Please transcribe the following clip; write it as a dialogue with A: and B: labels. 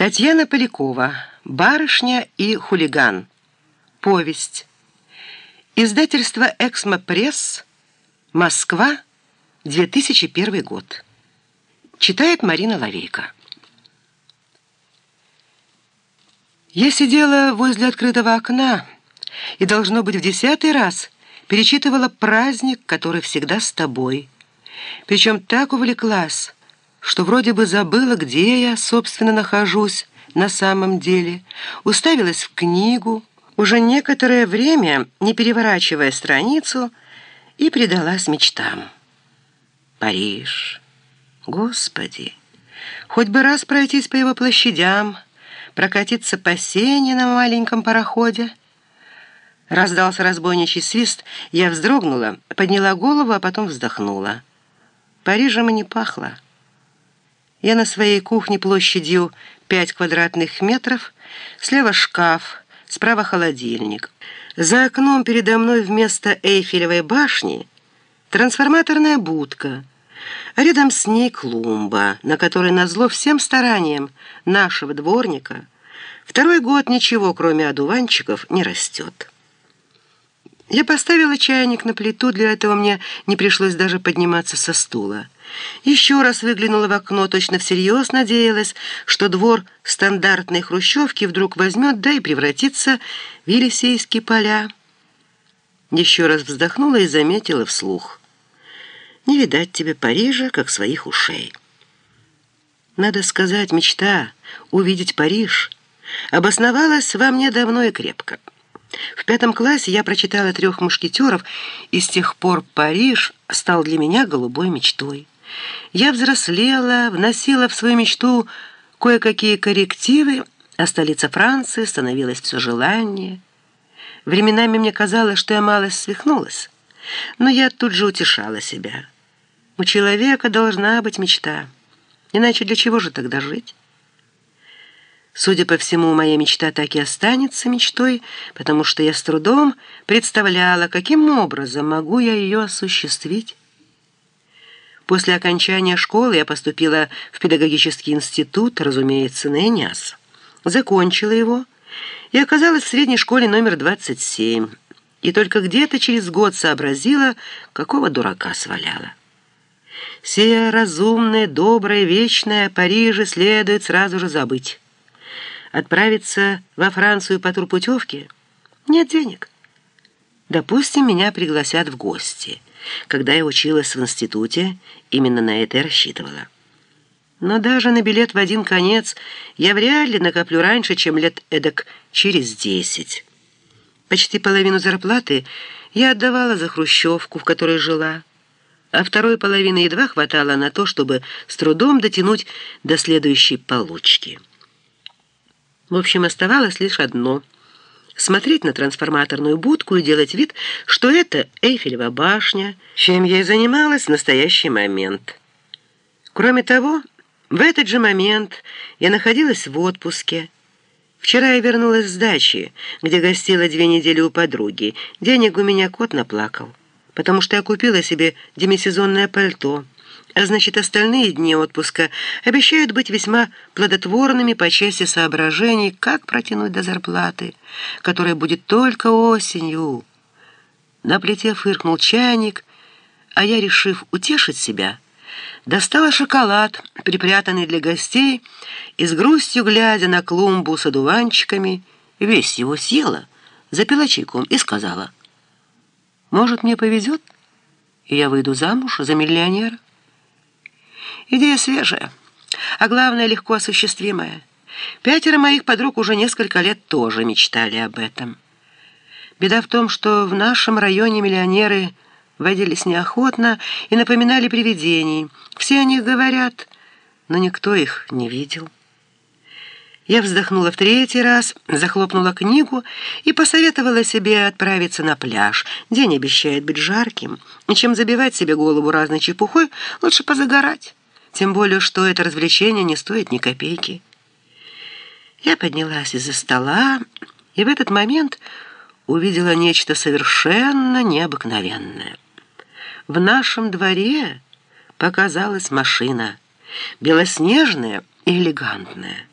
A: Татьяна Полякова. «Барышня и хулиган». Повесть. Издательство «Эксмо Пресс», Москва, 2001 год. Читает Марина Лавейко. Я сидела возле открытого окна и, должно быть, в десятый раз перечитывала праздник, который всегда с тобой. Причем так увлеклась, что вроде бы забыла, где я, собственно, нахожусь на самом деле, уставилась в книгу, уже некоторое время, не переворачивая страницу, и предалась мечтам. Париж. Господи! Хоть бы раз пройтись по его площадям, прокатиться по сене на маленьком пароходе. Раздался разбойничий свист, я вздрогнула, подняла голову, а потом вздохнула. Парижем и не пахло. Я на своей кухне площадью 5 квадратных метров, слева шкаф, справа холодильник. За окном передо мной вместо Эйфелевой башни трансформаторная будка, а рядом с ней клумба, на которой назло всем стараниям нашего дворника второй год ничего, кроме одуванчиков, не растет. Я поставила чайник на плиту, для этого мне не пришлось даже подниматься со стула. Еще раз выглянула в окно, точно всерьез надеялась, что двор стандартной хрущевки вдруг возьмет, да и превратится в Елисейские поля. Еще раз вздохнула и заметила вслух. «Не видать тебе Парижа, как своих ушей». Надо сказать, мечта увидеть Париж обосновалась во мне давно и крепко. В пятом классе я прочитала «Трех мушкетеров», и с тех пор Париж стал для меня голубой мечтой. Я взрослела, вносила в свою мечту кое-какие коррективы, а столица Франции становилась все желаннее. Временами мне казалось, что я мало свихнулась, но я тут же утешала себя. У человека должна быть мечта, иначе для чего же тогда жить? Судя по всему, моя мечта так и останется мечтой, потому что я с трудом представляла, каким образом могу я ее осуществить. После окончания школы я поступила в педагогический институт, разумеется, на ИНЯС. Закончила его и оказалась в средней школе номер 27. И только где-то через год сообразила, какого дурака сваляла. Сия разумное, доброе, вечное Париже следует сразу же забыть. Отправиться во Францию по турпутевке? Нет денег. Допустим, меня пригласят в гости – когда я училась в институте, именно на это и рассчитывала. Но даже на билет в один конец я вряд ли накоплю раньше, чем лет эдак через десять. Почти половину зарплаты я отдавала за хрущевку, в которой жила, а второй половины едва хватало на то, чтобы с трудом дотянуть до следующей получки. В общем, оставалось лишь одно — смотреть на трансформаторную будку и делать вид, что это Эйфелева башня, чем я и занималась в настоящий момент. Кроме того, в этот же момент я находилась в отпуске. Вчера я вернулась с дачи, где гостила две недели у подруги. Денег у меня кот наплакал, потому что я купила себе демисезонное пальто — а значит, остальные дни отпуска обещают быть весьма плодотворными по части соображений, как протянуть до зарплаты, которая будет только осенью. На плите фыркнул чайник, а я, решив утешить себя, достала шоколад, припрятанный для гостей, и с грустью, глядя на клумбу с одуванчиками, весь его съела, запила чайком и сказала, «Может, мне повезет, и я выйду замуж за миллионера?» Идея свежая, а главное, легко осуществимая. Пятеро моих подруг уже несколько лет тоже мечтали об этом. Беда в том, что в нашем районе миллионеры водились неохотно и напоминали привидений. Все о них говорят, но никто их не видел. Я вздохнула в третий раз, захлопнула книгу и посоветовала себе отправиться на пляж. День обещает быть жарким, и чем забивать себе голову разной чепухой, лучше позагорать тем более, что это развлечение не стоит ни копейки. Я поднялась из-за стола и в этот момент увидела нечто совершенно необыкновенное. В нашем дворе показалась машина, белоснежная и элегантная.